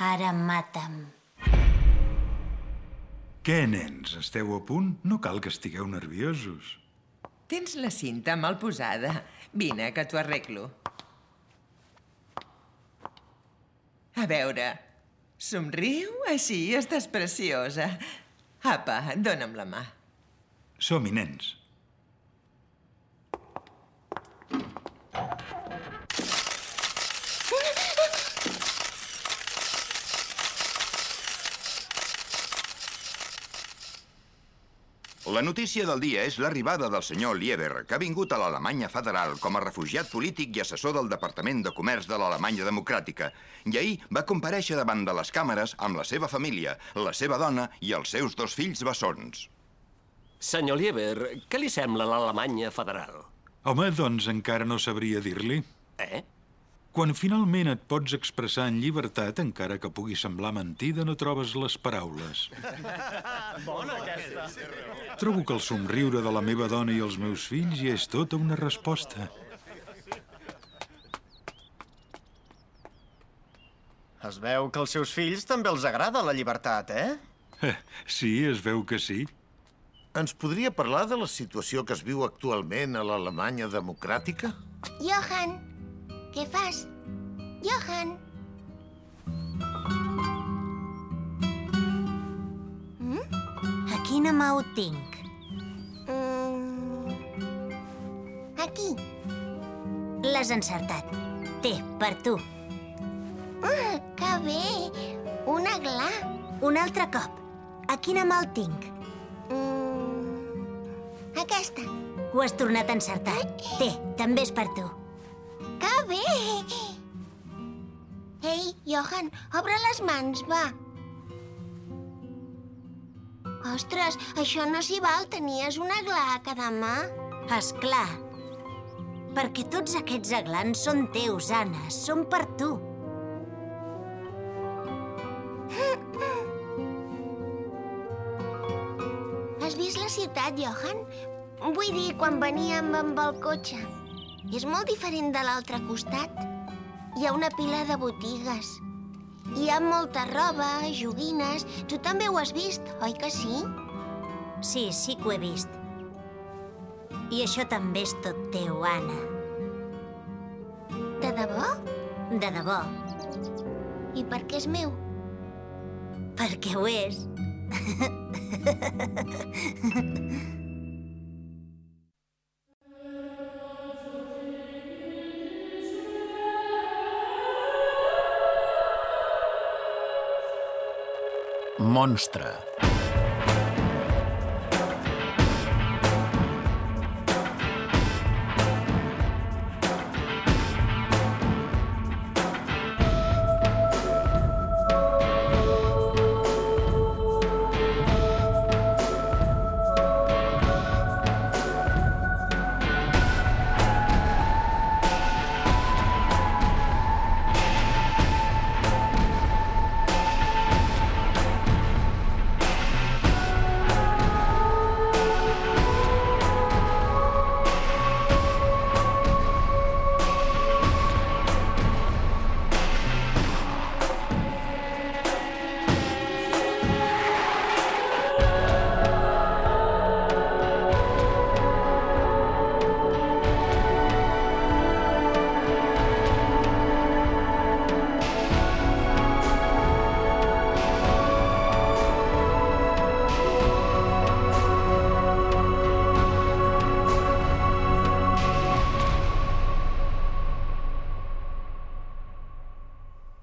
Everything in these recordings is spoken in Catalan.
Ara mata'm. Què, nens? Esteu a punt? No cal que estigueu nerviosos. Tens la cinta mal posada. Vine, que t'ho arreglo. A veure, somriu, així estàs preciosa. Apa, dona'm la mà. Som-hi, nens. La notícia del dia és l'arribada del senyor Lieber, que ha vingut a l'Alemanya federal com a refugiat polític i assessor del Departament de Comerç de l'Alemanya Democràtica. I ahir va comparèixer davant de les càmeres amb la seva família, la seva dona i els seus dos fills bessons. Senyor Lieber, què li sembla l'Alemanya federal? Home, doncs encara no sabria dir-li. Eh? Quan finalment et pots expressar en llibertat, encara que pugui semblar mentida, no trobes les paraules. Bona aquesta. Trobo que el somriure de la meva dona i els meus fills ja és tota una resposta. Es veu que als seus fills també els agrada la llibertat, eh? Eh, Sí, es veu que sí. Ens podria parlar de la situació que es viu actualment a l'Alemanya democràtica? Johan, què fas? Johan! Mm? A quina mà ho tinc? Mm... Aquí. L'has encertat. Té, per tu. Ah, que bé! Una gla. Un altre cop. A quina mà el tinc? Mm... Aquesta. Ho has tornat a encertar. Té, també és per tu. Bé! Ei, Johan, obre les mans, va. Ostres, això no s'hi val. Tenies una gla a cada mà. És clar. Perquè tots aquests aglans són teus, Anna. Són per tu. Has vist la ciutat, Johan? Vull dir, quan veníem amb el cotxe. És molt diferent de l'altre costat. Hi ha una pila de botigues. Hi ha molta roba, joguines... Tu també ho has vist, oi que sí? Sí, sí que ho he vist. I això també és tot teu, Anna. De debò? De debò. I per què és meu? Perquè ho és. Monstre.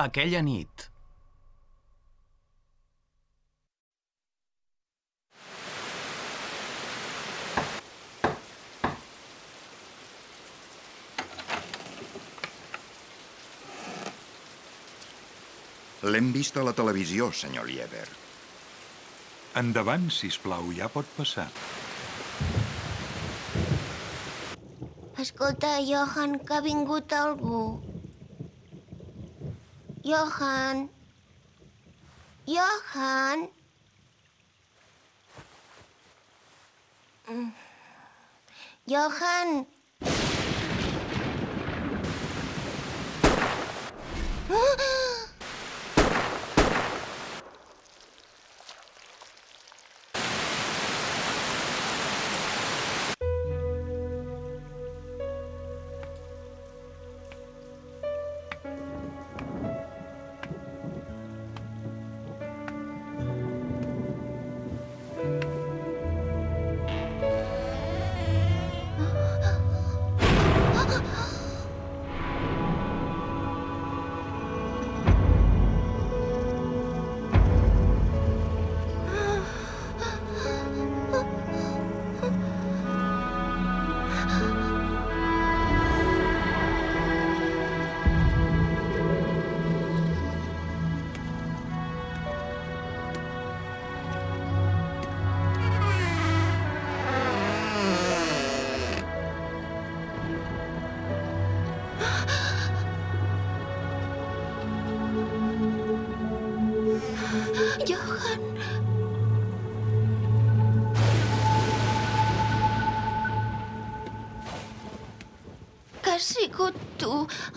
Aquella nit, L'hem vist a la televisió, senyor Lieber. Endavant, si plau, ja pot passar. Escolta, Johan, que ha vingut algú. Johan. Johan. Mm. Johan.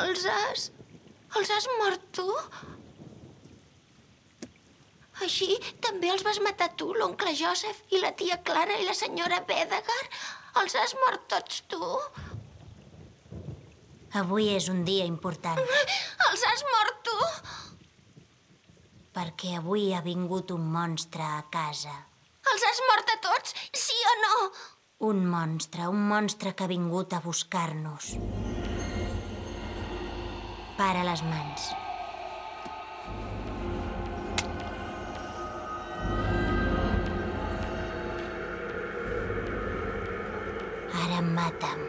Els has... Els has mort tu? Així també els vas matar tu, l'oncle Joseph i la tia Clara i la senyora Bedegar? Els has mort tots tu? Avui és un dia important, Els has mort tu? perquè avui ha vingut un monstre a casa. Els has mort a tots, sí o no? Un monstre, un monstre que ha vingut a buscar-nos. Para les mans. Ara mata'm.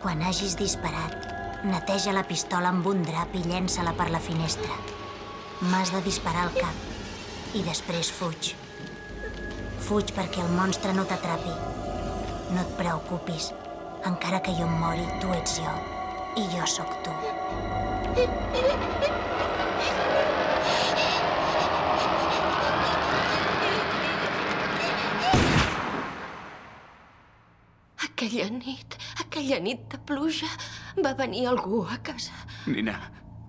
Quan hagis disparat, neteja la pistola amb un drap i llença-la per la finestra. M'has de disparar al cap i després fuig. Fuig perquè el monstre no t'atrapi. No et preocupis. Encara que jo em mori, tu ets jo. I jo sóc tu. Aquella nit, aquella nit de pluja, va venir algú a casa. Nina,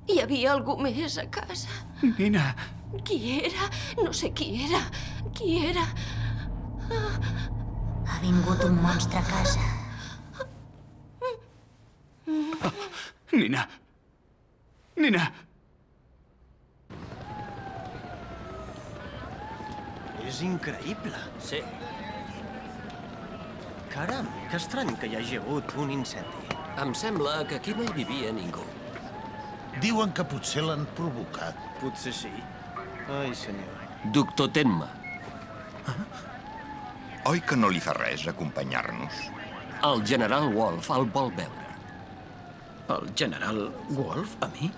Hi havia algú més a casa. Nina, Qui era? No sé qui era. Qui era? Ha vingut un monstre a casa. Nina. Nina. És increïble. Sí. Caram, que estrany que hi hagi hagut un incendi. Em sembla que aquí no hi vivia ningú. Diuen que potser l'han provocat. Potser sí. Ai, senyor. Doctor Tenma, Oi que no li fa res acompanyar-nos? el general Wolf el vol veure. El general Wolf, a mi?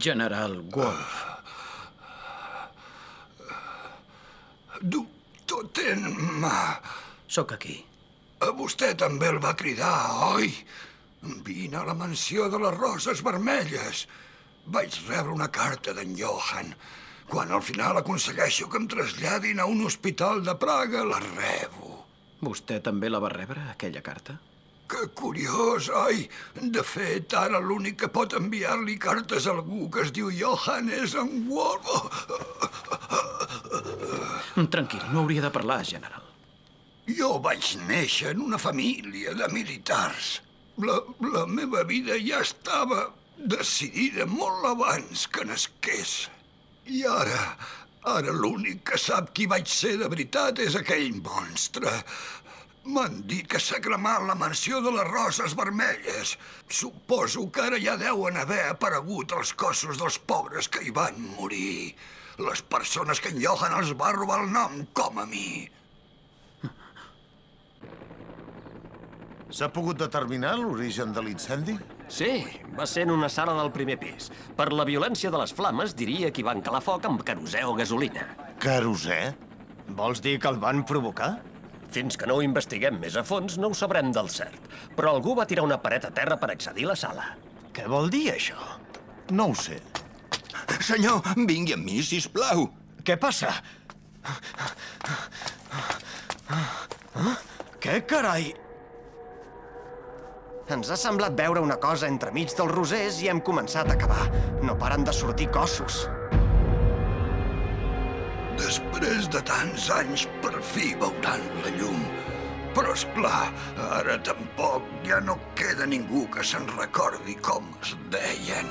General Wolf. Doctor Tenma, Sóc aquí. a vostè també el va cridar, oi? Vine a la mansió de les roses vermelles. Vaig rebre una carta d'en Johan. Quan al final aconsegueixo que em traslladin a un hospital de Praga, la rebo. Vostè també la va rebre, aquella carta? Que curiós, oi? De fet, ara l'únic que pot enviar-li cartes a algú que es diu Johan és en Wolf. Tranquil, no hauria de parlar, general. Jo vaig néixer en una família de militars. La, la meva vida ja estava decidida molt abans que nasqués. I ara, ara l'únic que sap qui vaig ser de veritat és aquell monstre. M'han dit que s'ha cremat la mansió de les roses vermelles. Suposo que ara ja deuen haver aparegut els cossos dels pobres que hi van morir. Les persones que en Johan els va robar el nom, com a mi. S'ha pogut determinar l'origen de l'incendi? Sí, va ser en una sala del primer pis. Per la violència de les flames, diria que hi van calar foc amb querosè o gasolina. Querosè? Vols dir que el van provocar? Fins que no ho investiguem més a fons, no ho sabrem del cert. Però algú va tirar una paret a terra per accedir a la sala. Què vol dir, això? No ho sé. Senyor, vingui amb mi, si plau. Què passa? Què carai? Ens ha semblat veure una cosa entremig dels rosers i hem començat a acabar. No paren de sortir cossos. Després de tants anys, per fi veuran la llum. Però, és clar, ara tampoc ja no queda ningú que se'n recordi com es deien.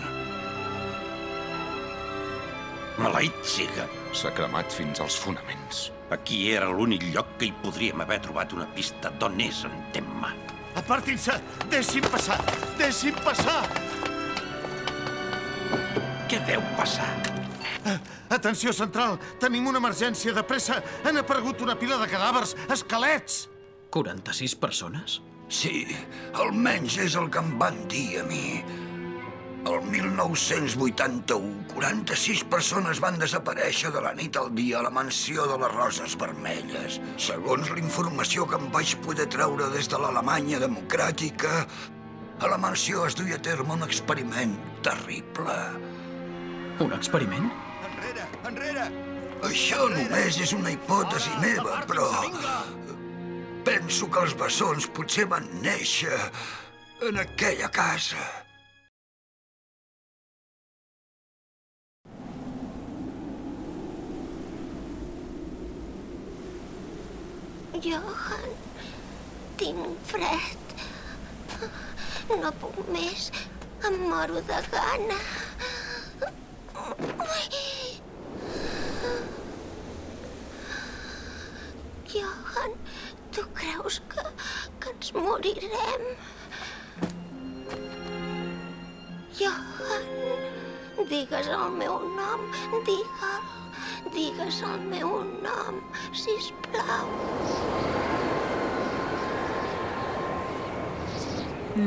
Maleït siga. S'ha cremat fins als fonaments. Aquí era l'únic lloc que hi podríem haver trobat una pista d'on és en Temma. Apartin-se! Deixin passar! Deixin passar! Què deu passar? Atenció central, tenim una emergència de pressa. Han aparegut una pila de cadàvers, esquelets. 46 persones? Sí, almenys és el que em van dir a mi. El 1981, 46 persones van desaparèixer de la nit al dia a la mansió de les Roses Vermelles. Segons la informació que em vaig poder treure des de l'Alemanya democràtica, a la mansió es duia a terme un experiment terrible. Un experiment? Enrere, enrere! Això només és una hipòtesi meva, però... Penso que els bessons potser van néixer en aquella casa. Johan, tinc fred. No puc més. Em moro de gana. Johan, tu creus que, que ens morirem? Johan, digues el meu nom, digue'l. Digues el meu nom, sisplau.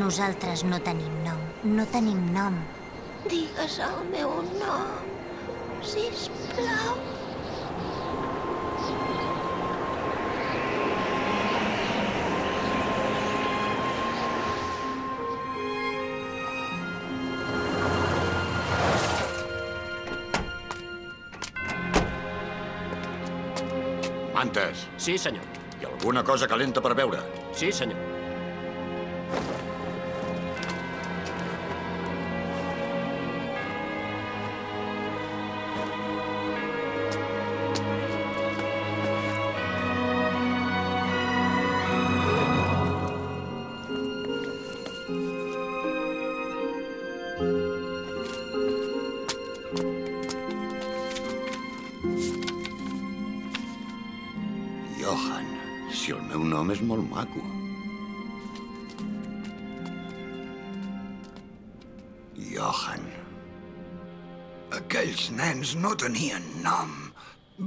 Nosaltres no tenim nom. No tenim nom. Digues el meu nom, sisplau. Mantes, Sí, senyor. i alguna cosa calenta per beure? Sí, senyor. Johan, si el meu nom és molt maco. Johan. Aquells nens no tenien nom.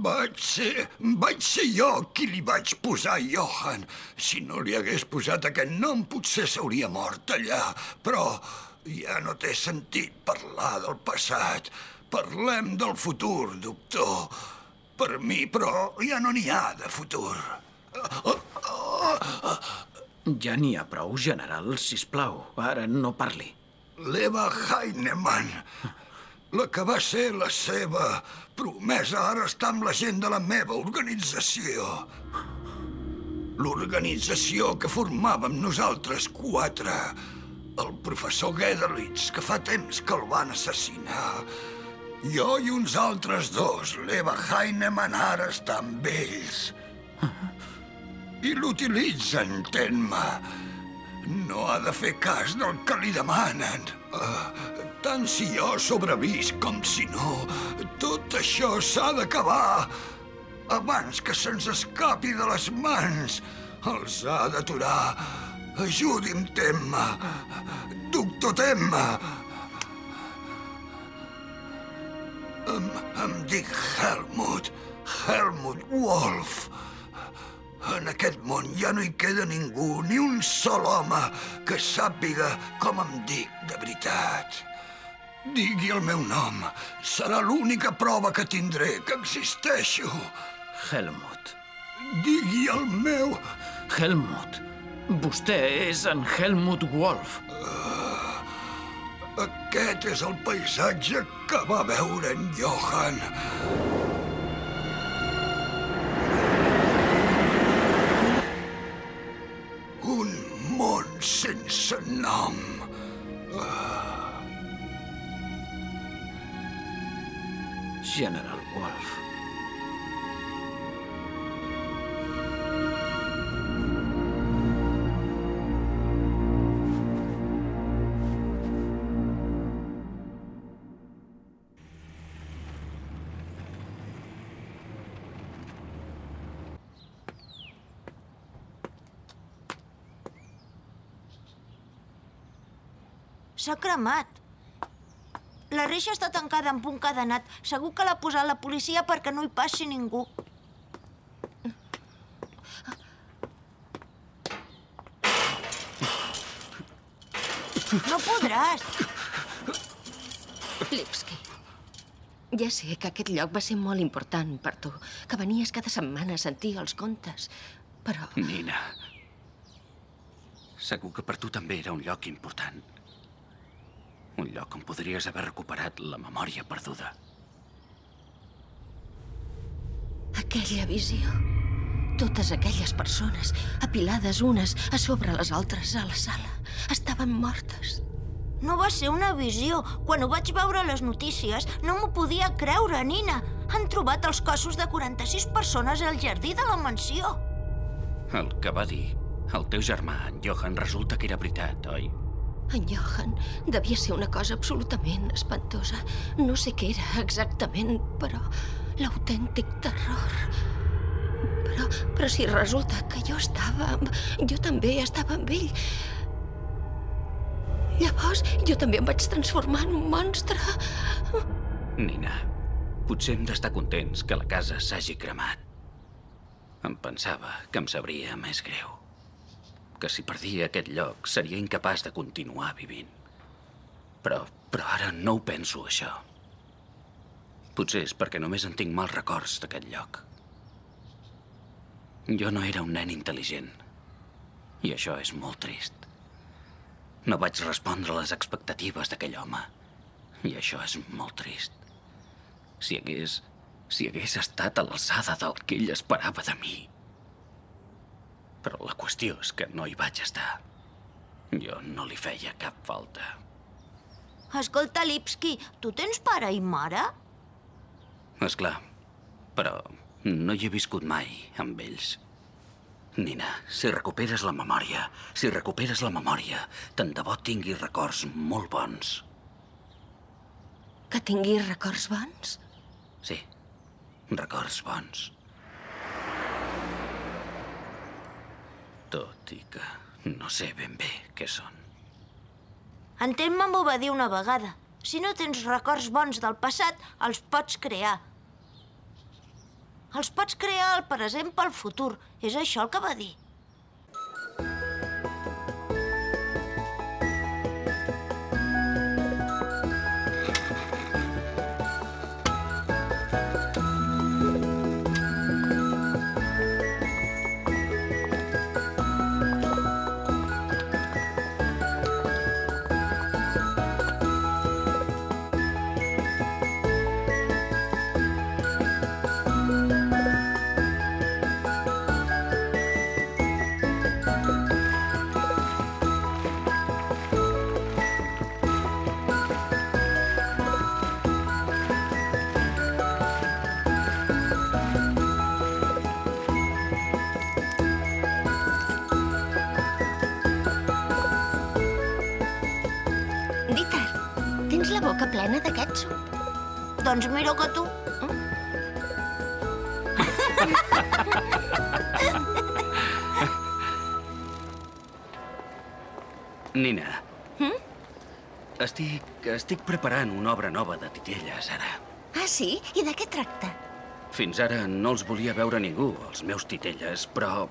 Vaig ser... vaig ser jo qui li vaig posar Johan. Si no li hagués posat aquest nom, potser s'hauria mort allà. Però ja no té sentit parlar del passat. Parlem del futur, doctor. Per mi, però, ja no n'hi ha de futur. Ja n'hi ha prou, general, si plau. Ara no parli. L'Eva Heinemann, la que va ser la seva promesa, ara està amb la gent de la meva organització. L'organització que formàvem nosaltres quatre. El professor Gederlitz, que fa temps que el van assassinar. Jo i uns altres dos, l'Eva Heinemann, ara està amb ells. I l'utilitzen, entén-me. No ha de fer cas del que li demanen. Uh, tant si jo sobrevisc com si no, tot això s'ha d'acabar. Abans que se'ns escapi de les mans, els ha d'aturar. Ajudi'm, Temma. Doctor Temma. Em, em dic Helmut. Helmut Wolf. En aquest món ja no hi queda ningú, ni un sol home, que sàpiga com em dic de veritat. Digui el meu nom. Serà l'única prova que tindré que existeixo. Helmut. Digui el meu... Helmut. Vostè és en Helmut Wolf. Aquest és el paisatge que va veure en Johan. Sense nom. General Wolf. S'ha cremat. La reixa està tancada amb un cadenat. Segur que l'ha posat la policia perquè no hi passi ningú. No podràs. Lipski, ja sé que aquest lloc va ser molt important per tu, que venies cada setmana a sentir els contes, però... Nina, segur que per tu també era un lloc important. Un lloc on podries haver recuperat la memòria perduda. Aquella visió. Totes aquelles persones, apilades unes a sobre les altres a la sala, estaven mortes. No va ser una visió. Quan ho vaig veure a les notícies, no m'ho podia creure, Nina. Han trobat els cossos de 46 persones al jardí de la mansió. El que va dir el teu germà, en Johan, resulta que era veritat, oi? En Johan devia ser una cosa absolutament espantosa. No sé què era exactament, però l'autèntic terror. Però, però si resulta que jo estava amb... Jo també estava amb ell. Llavors, jo també em vaig transformar en un monstre. Nina, potser hem d'estar contents que la casa s'hagi cremat. Em pensava que em sabria més greu. Que si perdia aquest lloc seria incapaç de continuar vivint. Però, però ara no ho penso, això. Potser és perquè només en tinc mals records d'aquest lloc. Jo no era un nen intel·ligent. I això és molt trist. No vaig respondre a les expectatives d'aquell home. I això és molt trist. Si hagués... si hagués estat a l'alçada del que ell esperava de mi. Però la qüestió és que no hi vaig estar. Jo no li feia cap falta. Escolta, Lipski, tu tens pare i mare? És clar, però no hi he viscut mai amb ells. Nina, si recuperes la memòria, si recuperes la memòria, tant de bo tinguis records molt bons. Que tinguis records bons? Sí, records bons. Tot i que no sé ben bé què són. En Temma m'ho va dir una vegada. Si no tens records bons del passat, els pots crear. Els pots crear el present pel futur. És això el que va dir. Boca plena de ketchup. Doncs mira que tu. Nina, Hm? estic, estic preparant una obra nova de titelles, ara. Ah, sí? I de què tracta? Fins ara no els volia veure ningú, els meus titelles, però...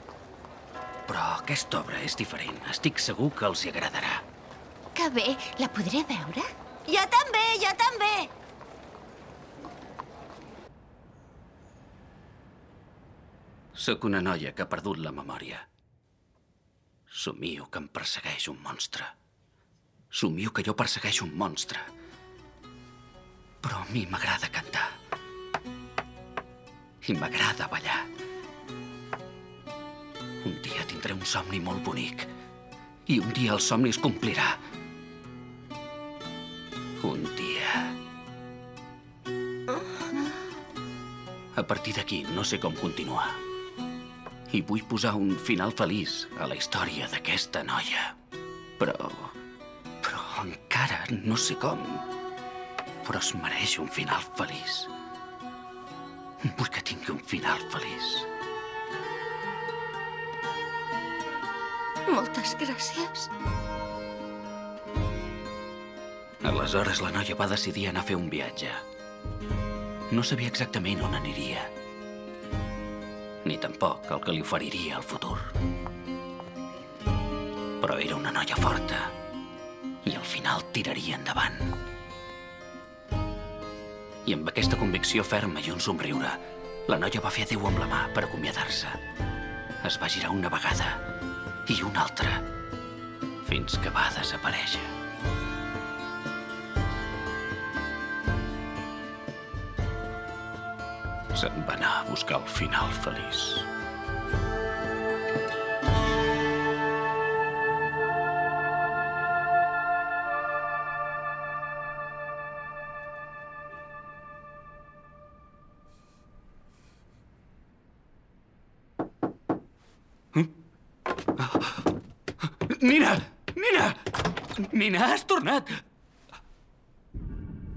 Però aquesta obra és diferent. Estic segur que els hi agradarà. Que bé, la podré veure? Jo també, jo també. Sóc una noia que ha perdut la memòria. Somio que em persegueix un monstre. Somio que jo persegueixo un monstre. Però a mi m'agrada cantar. I m'agrada ballar. Un dia tindré un somni molt bonic. I un dia el somni es complirà. Un dia... A partir d'aquí no sé com continuar. I vull posar un final feliç a la història d'aquesta noia. Però... però encara no sé com. Però es mereix un final feliç. Vull que tingui un final feliç. Moltes gràcies. Aleshores la noia va decidir anar a fer un viatge. No sabia exactament on aniria. Ni tampoc el que li oferiria el futur. Però era una noia forta i al final tiraria endavant. I amb aquesta convicció ferma i un somriure, la noia va fer adéu amb la mà per acomiadar-se. Es va girar una vegada i una altra, fins que va desaparèixer. Se'n va anar a buscar el final feliç. Nina! Nina! Nina, has tornat!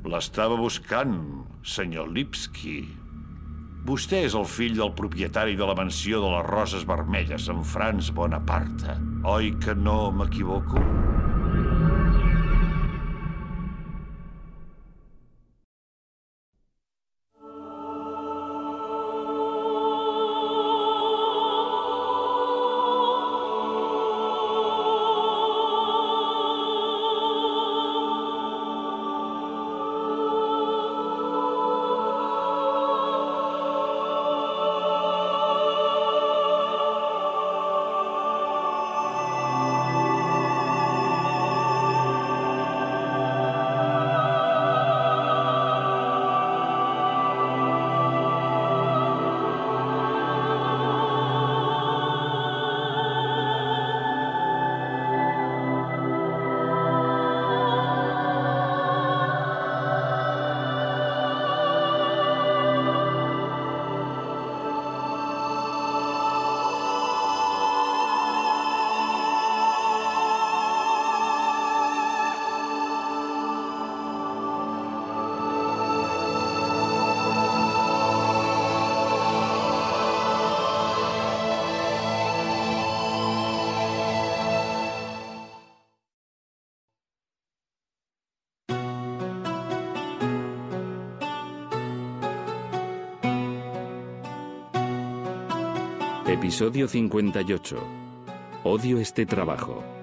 L'estava buscant, senyor Lipski. Vostè és el fill del propietari de la mansió de les Roses Vermelles, en Franz Bonaparte. Oi que no m'equivoco? Episodio 58. Odio este trabajo.